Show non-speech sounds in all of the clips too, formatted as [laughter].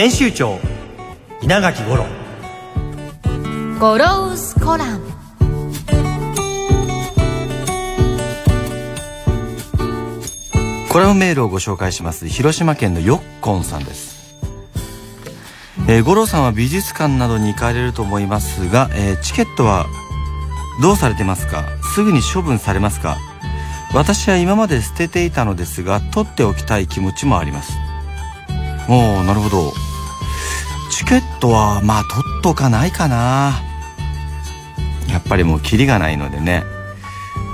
編集長稲垣五郎。ゴロウスコラム。コラムメールをご紹介します広島県のよっこんさんです。えー、五郎さんは美術館などに行かれると思いますが、えーチケットはどうされてますか？すぐに処分されますか？私は今まで捨てていたのですが取っておきたい気持ちもあります。おおなるほどチケットはまあ取っとかないかな。やっぱりもうキリがないのでね。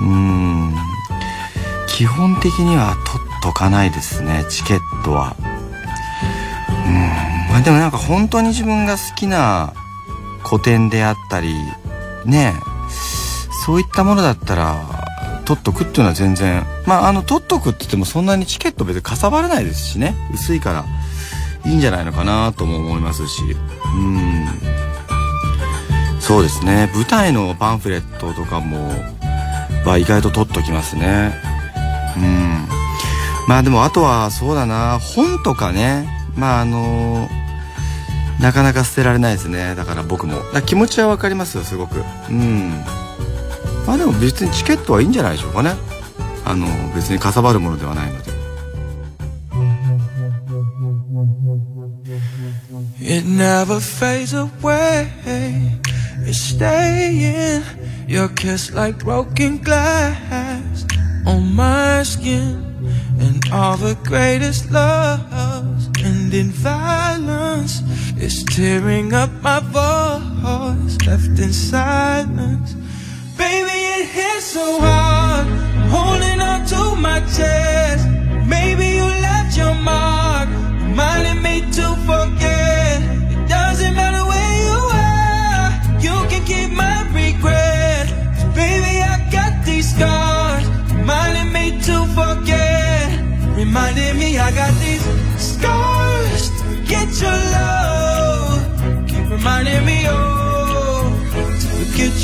うん。基本的には取っとかないですねチケットは。うん。まあでもなんか本当に自分が好きな古典であったりね。そういったものだったら取っとくっていうのは全然。まああの取っとくって言ってもそんなにチケット別にかさばらないですしね。薄いから。いいんじゃないのかなとも思いますし。うん。そうですね。舞台のパンフレットとかもは意外と取っときますね。うん。まあでもあとはそうだな。本とかね。まああのなかなか捨てられないですね。だから僕も。気持ちは分かりますよすごく。うん。まあでも別にチケットはいいんじゃないでしょうかね。あの別にかさばるものではないので。It never fades away. It's staying. Your kiss like broken glass on my skin. And all the greatest loves end in violence. It's tearing up my voice, left in silence. Baby, it hits so hard. I'm holding on to my chest. Maybe you left your mark, reminding me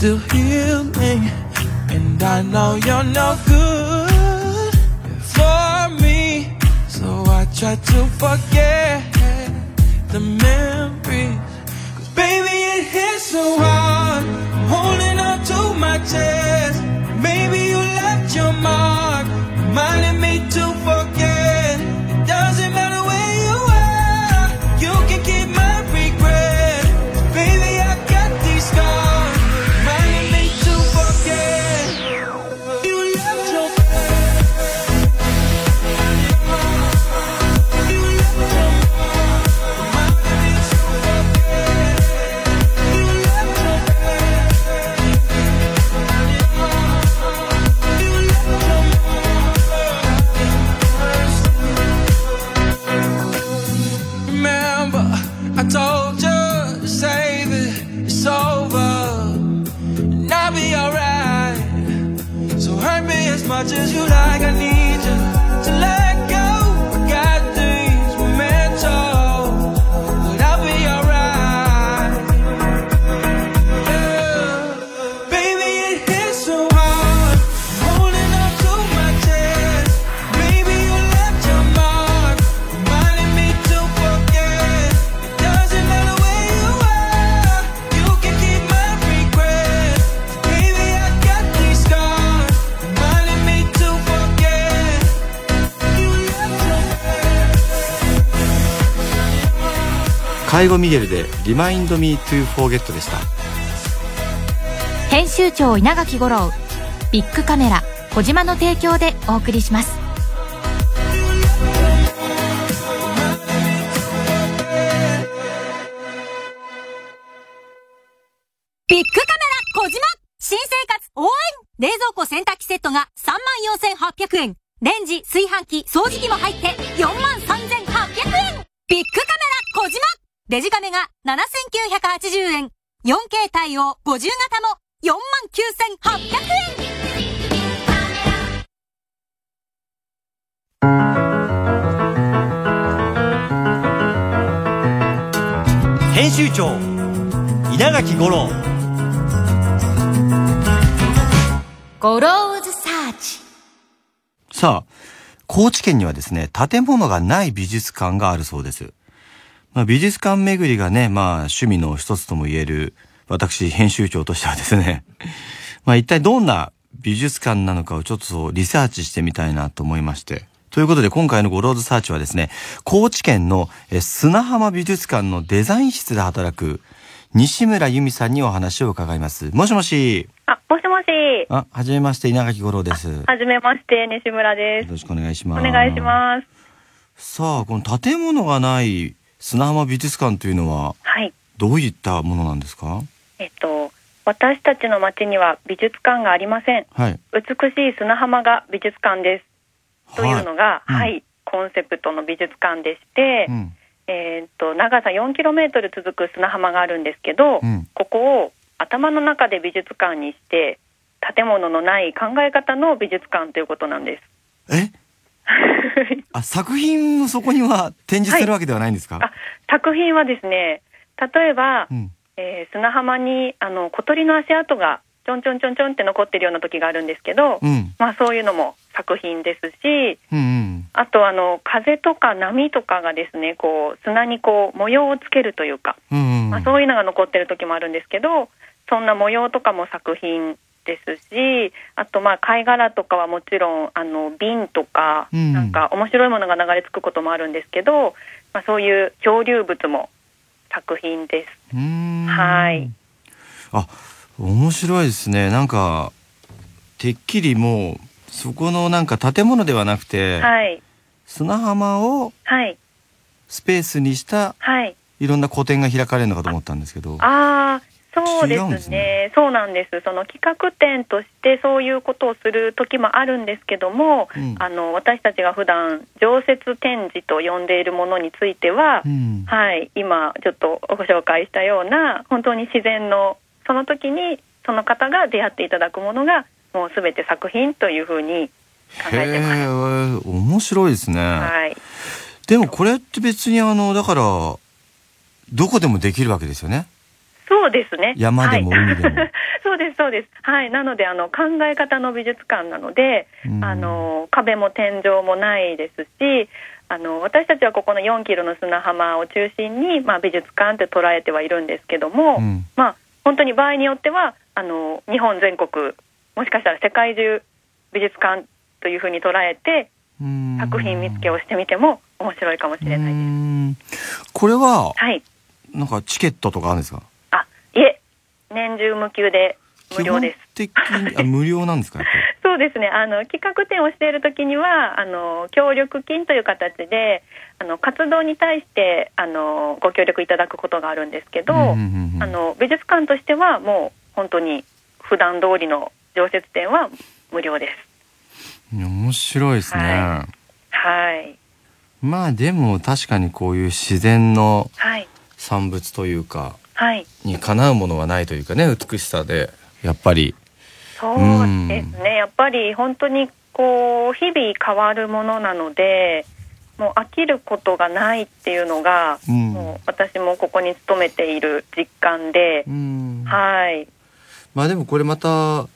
still healing. And I know you're no good for me. So I try to forget the memories. Cause baby, it hits so hard. I'm holding on to my chest. Maybe you left your mark, reminding 介護ミゲルで「Remind Me to Forget」でした。編集長稲垣吾郎ビッグカメラ小島の提供でお送りします。ビッグカメラ小島新生活応援。冷蔵庫洗濯機セットが34,800円。レンジ、炊飯器、掃除機も入って43,800円。ビッグカメラ小島デジカメが7,980円。4K 対応。50型も。49,800円。編集長稲垣吾郎。ゴローズサーチ。さあ高知県にはですね建物がない美術館があるそうです、まあ、美術館巡りがねまあ趣味の一つとも言える私編集長としてはですね [laughs] まあ一体どんな美術館なのかをちょっとリサーチしてみたいなと思いましてということで今回のゴローズサーチはですね、高知県のえ砂浜美術館のデザイン室で働く西村由美さんにお話を伺います。もしもし。あ、もしもし。あ、はじめまして稲垣吾郎です。よはじめまして、西村です。ろしくお願いします。お願いします。さあ、この建物がない砂浜美術館というのははい。どういったものなんですか？えっと、私たちの町には美術館がありません。はい。美しい砂浜が美術館です。というのが、うんはい、コンセプトの美術館でして、うん。えーっと、長さ 4km 続く砂浜があるんですけど、うんここを頭の中で美術館にして、建物のない考え方の美術館ということなんです。え？[laughs] あ、作品のそこには展示するわけではないんですか、あ作品はですね、例えば、うん。えー砂浜にあの小鳥の足跡がちょんちょんちょんちょんって残ってるような時があるんですけど、うん。まあそういうのも作品ですし、うんうん。あとあの風とか波とかがですね、こう砂にこう模様をつけるというか、うんうん。まあそういうのが残ってる時もあるんですけど、そんな模様とかも作品ですし、あとまあ貝殻とかはもちろんあの瓶とか、うんなんか面白いものが流れ着くこともあるんですけど、まあそういう漂流物も作品です。はい。あ、面白いですね。なんか、てっきりもう、そこのなんか建物ではなくて、はい。砂浜をはい。スペースにしたはい。いろんな個展が開かれるのかと思ったんですけど。ああ、そうですすねねそうなんです。その企画展としてそういうことをする時もあるんですけども、うんあの私たちが普段常設展示と呼んでいるものについては、うん。はい、今ちょっとご紹介したような本当に自然のその時にその方が出会っていただくものがもうすべて作品というふうに考えてます。面白いですね。はい。でもこれって別にあの、だから、どこでもできるわけですよね。そうですね。山でもはい海でも [laughs] そうです、そうです。はい。なので、あの、考え方の美術館なので、うんあの、壁も天井もないですし、あの、私たちはここの4キロの砂浜を中心に、まあ、美術館って捉えてはいるんですけども、うんまあ、本当に場合によっては、あの、日本全国、もしかしたら世界中美術館というふうに捉えて、うん作品見つけをしてみても面白いかもしれないうです。んこれは、はい。なんかチケットとかあるんですか？年中無休で無料です。基本的に、あ、無料なんですかそうですねあの企画展をしているときにはあの協力金という形であの活動に対してあのご協力いただくことがあるんですけど、うんうんうんうんあの美術館としてはもう本当に普段通りの常設展は無料です。面白いですね。ははいまあでも確かにこういう自然のはい産物というか、はいにかなうものはないというかね、美しさで、やっぱり。そうですね。やっぱり本当にこう日々変わるものなのでもう飽きることがないっていうのが、うん。もう私もここに勤めている実感で、うん。はい。まあでもこれまた、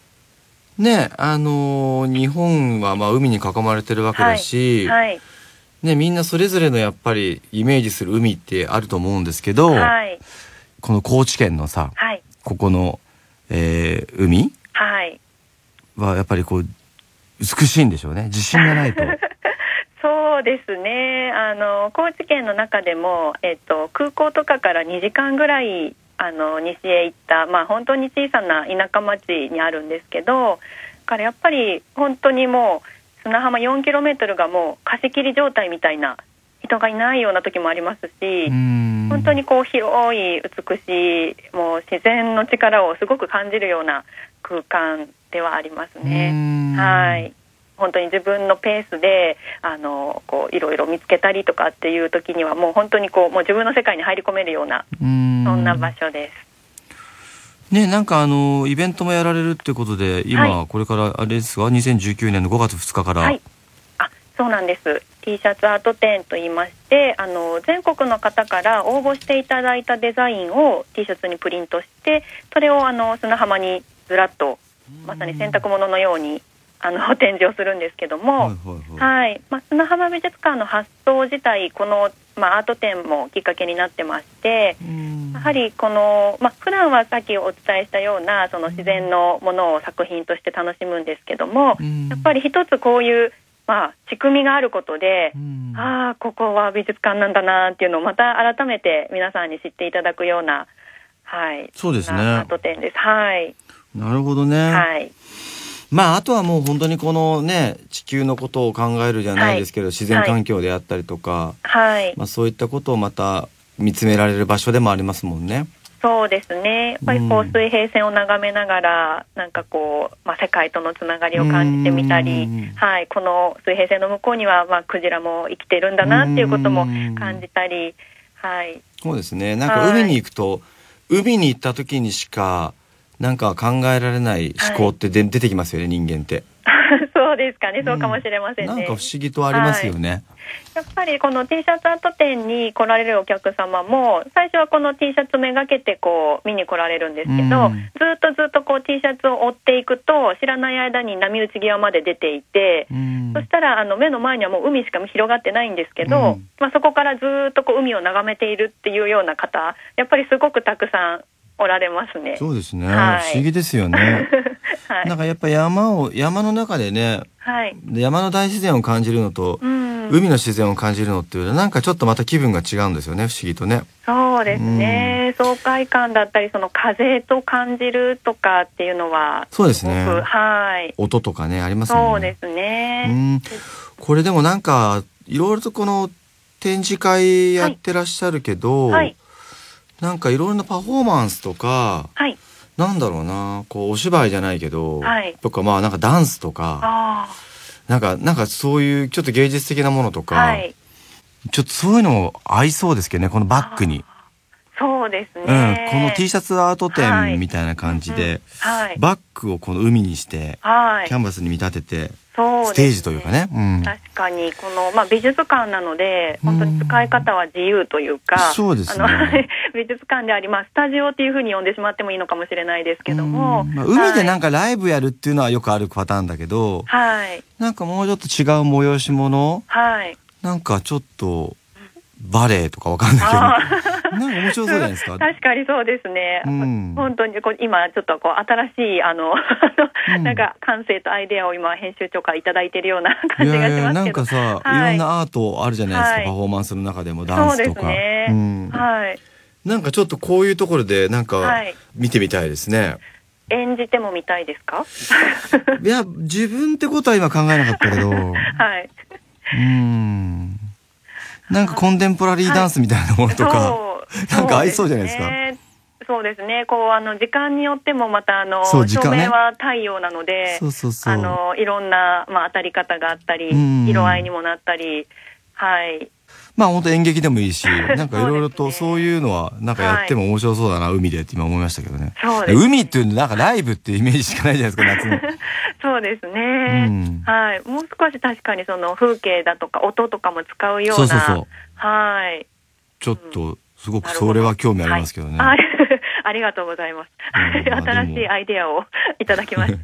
ね、あのー日本はまあ海に囲まれてるわけだし、はい。ね、みんなそれぞれのやっぱりイメージする海ってあると思うんですけど、はいこの高知県のさ、はいここの、えー海？はいはやっぱりこう、美しいんでしょうね。自信がないと。[laughs] そうですねあの高知県の中でも、えっと、空港とかから2時間ぐらいあの西へ行った、まあ、本当に小さな田舎町にあるんですけどだからやっぱり本当にもう砂浜4キロメートルがもう貸し切り状態みたいな人がいないような時もありますし、うん本当にこう広い美しいもう自然の力をすごく感じるような空間ではありますね。うんはい本当に自分のペースであのこういろいろ見つけたりとかっていう時にはもう本当にこうもう自分の世界に入り込めるようなうんそんな場所です。ねなんかあのイベントもやられるってことで今、はこれからあれですが2019年の5月2日から、はい。あ、そうなんです。T シャツアート展と言いまして、あの全国の方から応募していただいたデザインを T シャツにプリントして、それをあの砂浜にずらっとまさに洗濯物のようにあの [laughs] 展示をするんですけども、はいはいはい。はい、まあ、砂浜美術館の発想自体この、まあ、アート展もきっかけになってましてうん。やはりこの、まあ普段はさっきお伝えしたようなその自然のものを作品として楽しむんですけどもうん。やっぱり一つこういう、まあ、仕組みがあることでうん。ああここは美術館なんだなっていうのをまた改めて皆さんに知っていただくような、はい、そうですね。なアート展です。はい、なるほどね、はい。まああとはもう本当にこのね地球のことを考えるじゃないですけど、自然環境であったりとか、はい。まあ、そういったことをまた見つめられる場所でもありますもんね。そうですね。やっぱりこううん。水平線を眺めながら、なんかこう、まあ、世界とのつながりを感じてみたりうん、はい、この水平線の向こうには、まあ、クジラも生きてるんだなっていうことも感じたり、はい、そうですね。なんか海に行くと、海に行った時にしかなんか考えられない思考ってで、出てきますよね人間って。[laughs] そうですかね、そうかもしれませんね。なんか不思議とありますよね。やっぱりこの T シャツアート展に来られるお客様も最初はこの T シャツめがけてこう見に来られるんですけど、うん。ずっとずっとこう T シャツを追っていくと知らない間に波打ち際まで出ていて、うん。そしたらあの目の前にはもう海しか広がってないんですけど、うん。まあ、そこからずっとこう海を眺めているっていうような方やっぱりすごくたくさんおられますね。そうですね、はい。不思議ですよね。[laughs] はい。なんかやっぱ山を山の中でねはい。山の大自然を感じるのと、うん、海の自然を感じるのっていうのはなんかちょっとまた気分が違うんですよね不思議とね。そうですね、爽快感だったりその風と感じるとかっていうのはそうですね。はい。音とかねありますね。そうですね、うん、これでもなんかいろいろとこの展示会やってらっしゃるけど、はいなんかいろいろなパフォーマンスとかはい。なんだろうなこうお芝居じゃないけど、はい。とかまあなんかダンスとかあなんかなんかそういうちょっと芸術的なものとあか、はい。ちょっとそういうのも合いそうですけどねこのバッグに、そうですうん、ね、この T シャツアートはい。展みたいな感じで、はい。バッグをこの海にして、はい。キャンバスに見立ててそうですステージというかね、うん、確かにこの、まあ、美術館なので本当に使い方は自由というか、そうですね。あの [laughs] 美術館でありますスタジオっていうふうに呼んでしまってもいいのかもしれないですけども、うん。まあ、海でなんかかライブやるっていうのはよくあるパターンだけど、はい。なんかもうちょっと違う催し物？はい。なんかちょっとバレエとかわかんないあけど。[laughs] なんか面白そうじゃないですか？[laughs] 確かにそうですね、うん。本当にこう今ちょっとこう新しいあの、うん。[laughs] なんか感性とアイデアを今編集長からいただいてるような感いじがやいやなんしますけど。かさ、はい。い、ろんなアートあるじゃないですか、はい。パフォーマンスの中でもダンスとそうですか。ね、うん。はい。なんかちょっとこういうところでなんかはい。見てみたいですね。演じても見たいですか？い、や自分ってことは今考えなかったけど、うはい。ん。なんかコンテンポラリーダンスみたいなものとか、そう [laughs] なんか合いそうじゃないですか？ねそうですね。こうあの時間によってもまたあの照明は太陽なので、そうそうそう。あのいろんなまあ当たり方があったり、うん色合いにもなったり、はい。まあ本当演劇でもいいし、[laughs] なんかいろいろとそういうのはなんかやっても面白そうだな、海でって今思いましたけどね。そうですね海っていうのなんかライブっていうイメージしかないじゃないですか、[laughs] 夏の。そうですね。うんはい。もう少し確かにその風景だとか音とかも使うような、そうそうそう。はい。ちょっとすごくそれは興味ありますけどね。はい。[laughs] ありがとうございます。新しいアイデアをいただきまし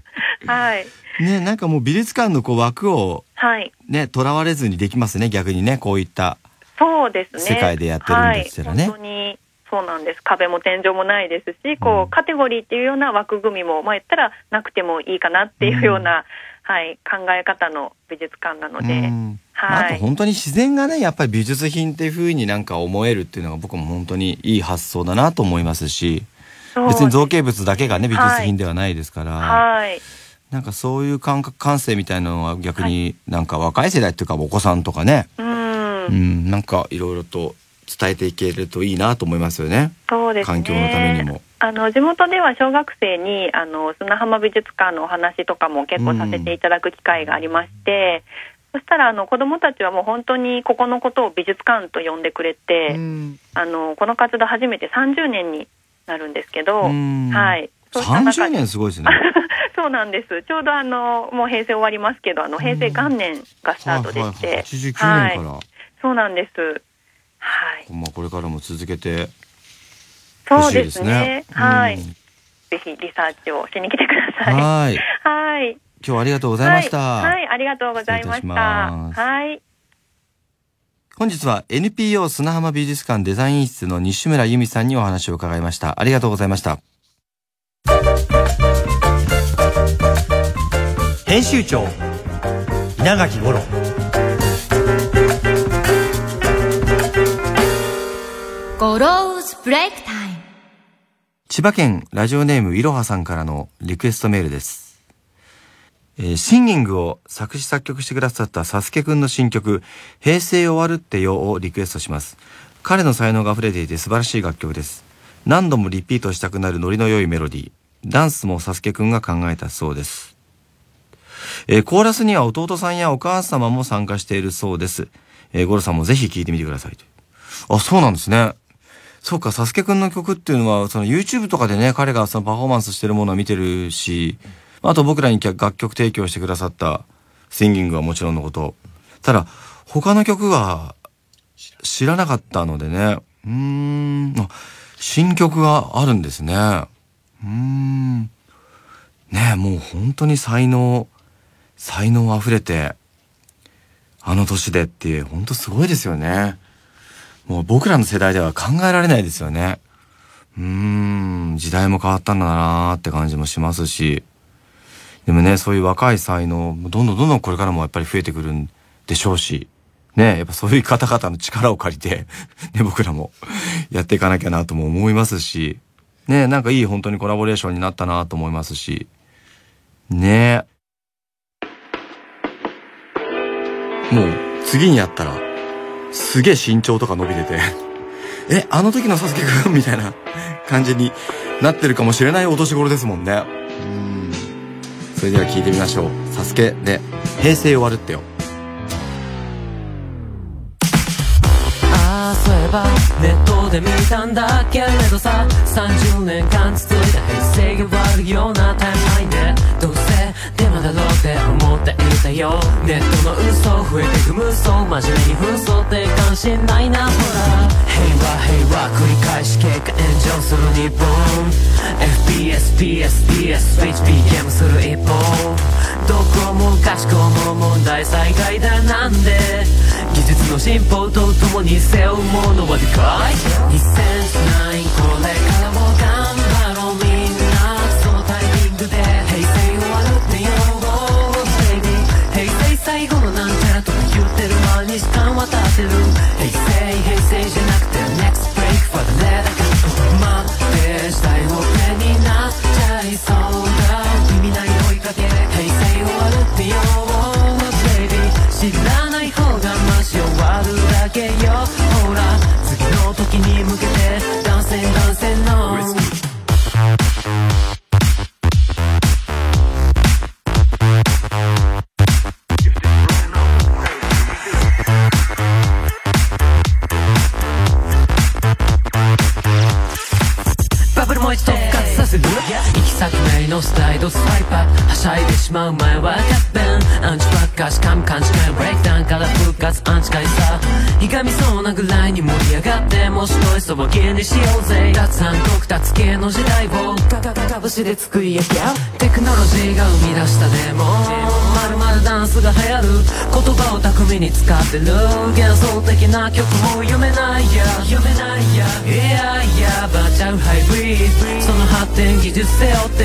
た。はい。ね、なんかもう美術館のこう枠をはい。ね、囚われずにできますね、逆にね、こういった。そうですね。世界でやってるんですらねはい、本当にそうなんです。壁も天井もないですし、こう、うんカテゴリーっていうような枠組みも、まあ言ったらなくてもいいかなっていうような、はい、考え方の美術館なので、うんはい。あと本当に自然がねやっぱり美術品っていう風になんか思えるっていうのが僕も本当にいい発想だなと思いますし別に造形物だけがね美術品ではないですから、はい。なんかそういう感覚感性みたいなのは逆になんか若い世代っていうかお子さんとかね、うん。うん、なんかいろいろと伝えていけるといいなと思いますよね。そうですね。環境のためにも。あの地元では小学生にあの砂浜美術館のお話とかも結構させていただく機会がありまして、そしたらあの子どもたちはもう本当にここのことを美術館と呼んでくれて、あのこの活動初めて30年になるんですけど、うんはい。そうした中30で年すごいですね。[laughs] そうなんです。ちょうどあのもう平成終わりますけど、あの平成元年がスタートでして、はいはいはい、89年から、はいそうなんです。はい。まあこれからも続けてそうでほしいですすねね。。はい。うんぜひリサーチをしに来てください。はい。はい。今日はありがとうございました。はい、はいありがとうございまし。失礼いたしたますはい。本日は NPO 砂浜美術館デザイン室の西村由美さんにお話を伺いました。ありがとうございました。編集長稲垣五郎ブレイクタイム千葉県ラジオネームいろはさんからのリクエストメールです。えーシンギングを作詞作曲してくださったサスケくんの新曲、平成終わるってよをリクエストします。彼の才能が溢れていて素晴らしい楽曲です。何度もリピートしたくなるノリの良いメロディー。ダンスもサスケくんが考えたそうです。えーコーラスには弟さんやお母様も参加しているそうです。えーゴロさんもぜひ聴いてみてくださいと。あ、そうなんですね。そうか、サスケくんの曲っていうのは、その YouTube とかでね、彼がそのパフォーマンスしてるものを見てるし、あと僕らに楽曲提供してくださったシンギングはもちろんのこと。ただ、他の曲は知らなかったのでね。うーん、新曲があるんですね。うーん。ね、もう本当に才能、才能溢れて、あの年でって、本当すごいですよね。もう僕らの世代では考えられないですよね。うーん、時代も変わったんだなーって感じもしますし。でもね、そういう若い才能、どんどんどんどんこれからもやっぱり増えてくるんでしょうし。ね、やっぱそういう方々の力を借りて、[laughs] ね、僕らもやっていかなきゃなとも思いますし。ね、なんかいい本当にコラボレーションになったなと思いますし。ねもう次にやったら、すげえ身長とか伸びてて、[laughs] え、あの時のサスケくん [laughs] みたいな感じになってるかもしれないお年頃ですもんね。うん。それでは聞いてみましょう。サスケで、平成終わるってよ。ああそういえばネットで見たんだけれどさ30年間続いた平成が悪いようなタイムラインでどうせデマだろうって思っていたよ。ネットの嘘増えてく無双真面目に紛争って関心ないな。ほら。平和平和繰り返し結果炎上する日本。FPS PS PS スイッチ BM する一方どこもかしこも問題災害だなんで技術の進歩とともに背負うものはでかい。2009これからも最後のなんちゃらとか言ってる間に時間は経ってる。平成平成じゃなくて Next break for the letter 待って時代も手になっちゃいそうだ。意味ない追いかけ平成終わるってよ Baby? 知らない方がマシ終わるだけよ。ほら次の時に向けて断線断行き先ないのスタイルスワイパーはしゃいでしまう前はキャッペンアンチばっかしかむ勘違いブレイクダウンから復活アンチ会さひがみそうなぐらいに盛り上がってもしといそば気にしようぜ脱反国脱系の時代をガガガガ節で作り上げテクノロジーが生み出したデモまるまるダンスが流行る言葉を巧みに使ってる幻想的な曲も読めないや読めないやいやいやバーチャルハイブリッドその発展技術背負って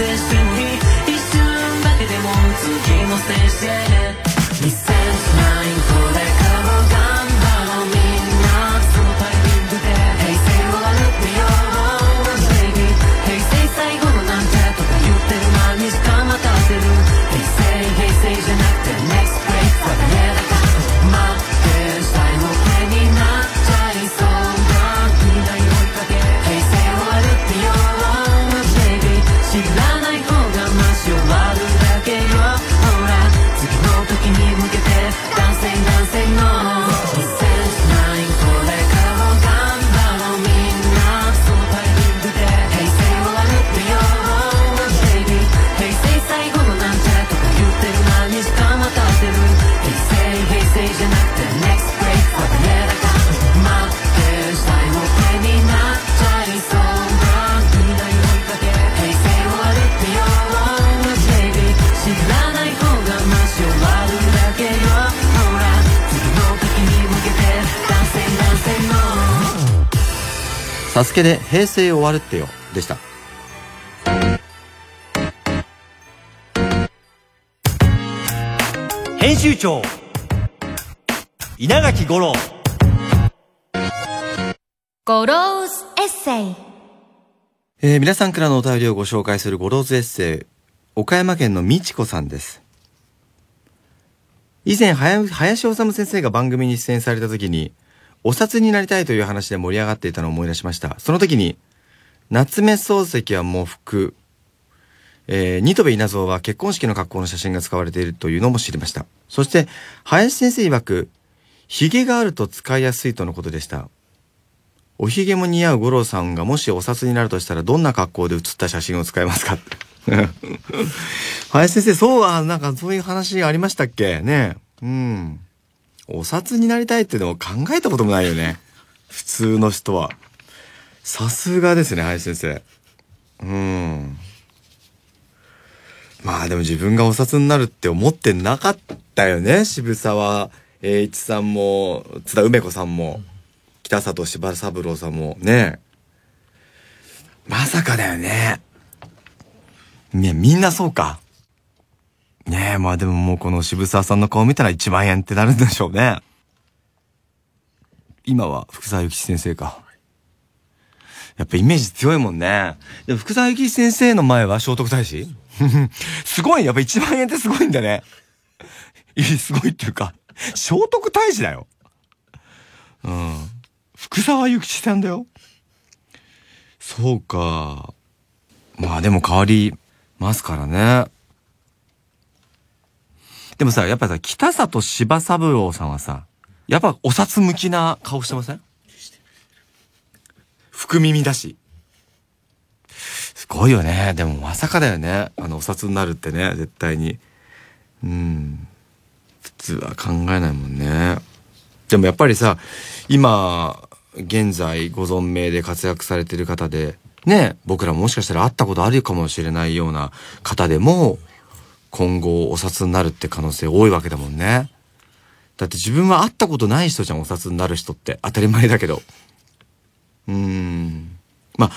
一度再生してもい一瞬だけでも次のステージへ。2009これからも頑張サスケで平成終わるってよ。でした。編集長。稲垣吾郎。ゴローズエッセイ。えー皆さんからのお便りをご紹介するゴローズエッセイ、岡山県のみちこさんです。以前、林修先生が番組に出演された時に、お札になりたいという話で盛り上がっていたのを思い出しました。その時に、夏目漱石は喪服、えー、ニトベ稲造は結婚式の格好の写真が使われているというのも知りました。そして、林先生曰く、髭があると使いやすいとのことでした。おひげも似合う五郎さんがもしお札になるとしたらどんな格好で写った写真を使いますか？[laughs] 林先生、そうは、なんかそういう話ありましたっけ？ねうん。お札になりたいっていうのを考えたこともないよね。普通の人は。さすがですね、林先生。うん。まあでも自分がお札になるって思ってなかったよね。渋沢栄一さんも、津田梅子さんも。北里柴三郎さんもねまさかだよね。ねみんなそうか。ねえ、まあでももうこの渋沢さんの顔見たら1万円ってなるんでしょうね。今は福沢諭吉先生か。やっぱイメージ強いもんね。で福沢諭吉先生の前は聖徳太子？[laughs] すごい、やっぱ1万円ってすごいんだね。すごいっていうか、聖徳太子だよ。うん。福沢諭吉さんだよ。そうか。まあでも変わりますからね。でもさ、やっぱさ、北里柴三郎さんはさ、やっぱお札向きな顔してません？福耳だし。すごいよね。でもまさかだよね。あの、お札になるってね、絶対に。うん。普通は考えないもんね。でもやっぱりさ、今、現在ご存命で活躍されてる方で、ね、僕らももしかしたら会ったことあるかもしれないような方でも、今後お札になるって可能性多いわけだもんね。だって自分は会ったことない人じゃん、お札になる人って。当たり前だけど。うーん。まあ、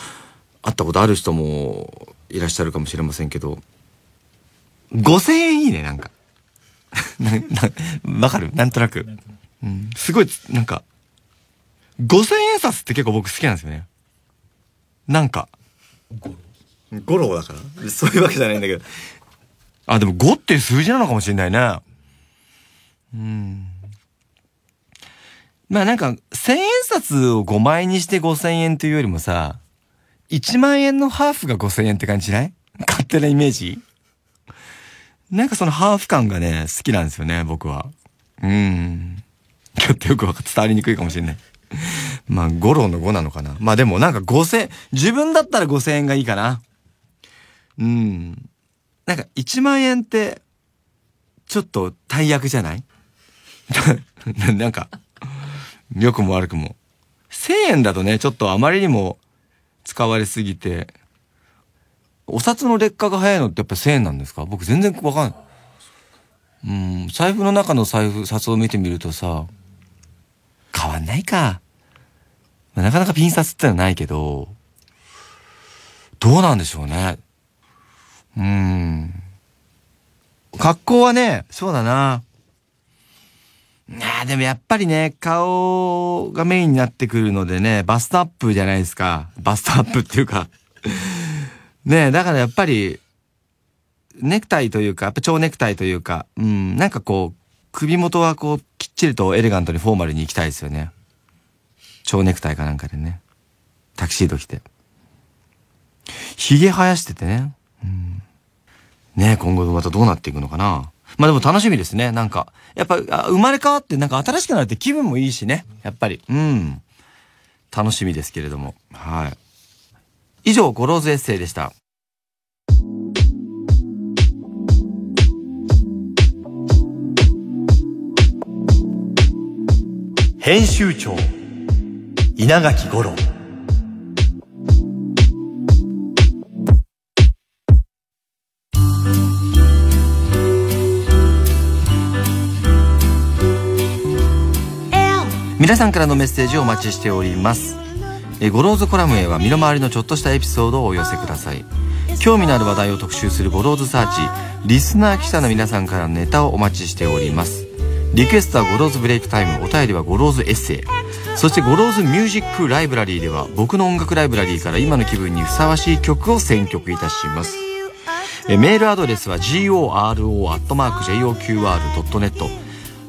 会ったことある人もいらっしゃるかもしれませんけど、5000円いいね、なんか。[laughs] わかる？なんとなく。うん、すごい、なんか、5000円札って結構僕好きなんですよね。なんか。ゴロだからそういうわけじゃないんだけど。あ、でも5っていう数字なのかもしれないね。うん。まあなんか、1000円札を5枚にして5000円というよりもさ、1万円のハーフが5000円って感じじゃない？勝手なイメージ？なんかそのハーフ感がね、好きなんですよね、僕は。うん。ちょっとよくわか伝わりにくいかもしれない。まあ、五郎の5なのかな。まあでもなんか5000、自分だったら5000円がいいかな。うん。なんか1万円って、ちょっと大役じゃない？[laughs] なんか、良くも悪くも。1000円だとね、ちょっとあまりにも使われすぎて、お札の劣化が早いのってやっぱ1000円なんですか？僕全然わかんない。うん、財布の中の財布、札を見てみるとさ、変わんないか。なかなかピン札ってのはないけど、どうなんでしょうね。うん。格好はね、そうだな。ああ、でもやっぱりね、顔がメインになってくるのでね、バストアップじゃないですか。バストアップっていうか。[laughs] ねえ、だからやっぱり、ネクタイというか、やっぱ蝶ネクタイというか、うん、なんかこう、首元はこう、きっちりとエレガントにフォーマルに行きたいですよね。蝶ネクタイかなんかでね。タキシード着て。髭生やしててね。うん、ね、今後またどうなっていくのかな。まあでも楽しみですね。なんか、やっぱ、生まれ変わってなんか新しくなるって気分もいいしね。やっぱり。うん。楽しみですけれども。はい。以上、ゴローズエッセイでした。編集長稲垣五郎皆さんからのメッセージをお待ちしております。えゴローズコラムへは身の回りのちょっとしたエピソードをお寄せください。興味のある話題を特集するゴローズサーチ、リスナー記者の皆さんからのネタをお待ちしております。リクエストはゴローズブレイクタイム、お便りはゴローズエッセイ。そしてゴローズミュージックライブラリーでは僕の音楽ライブラリーから今の気分にふさわしい曲を選曲いたします。えメールアドレスは goro.joqr.net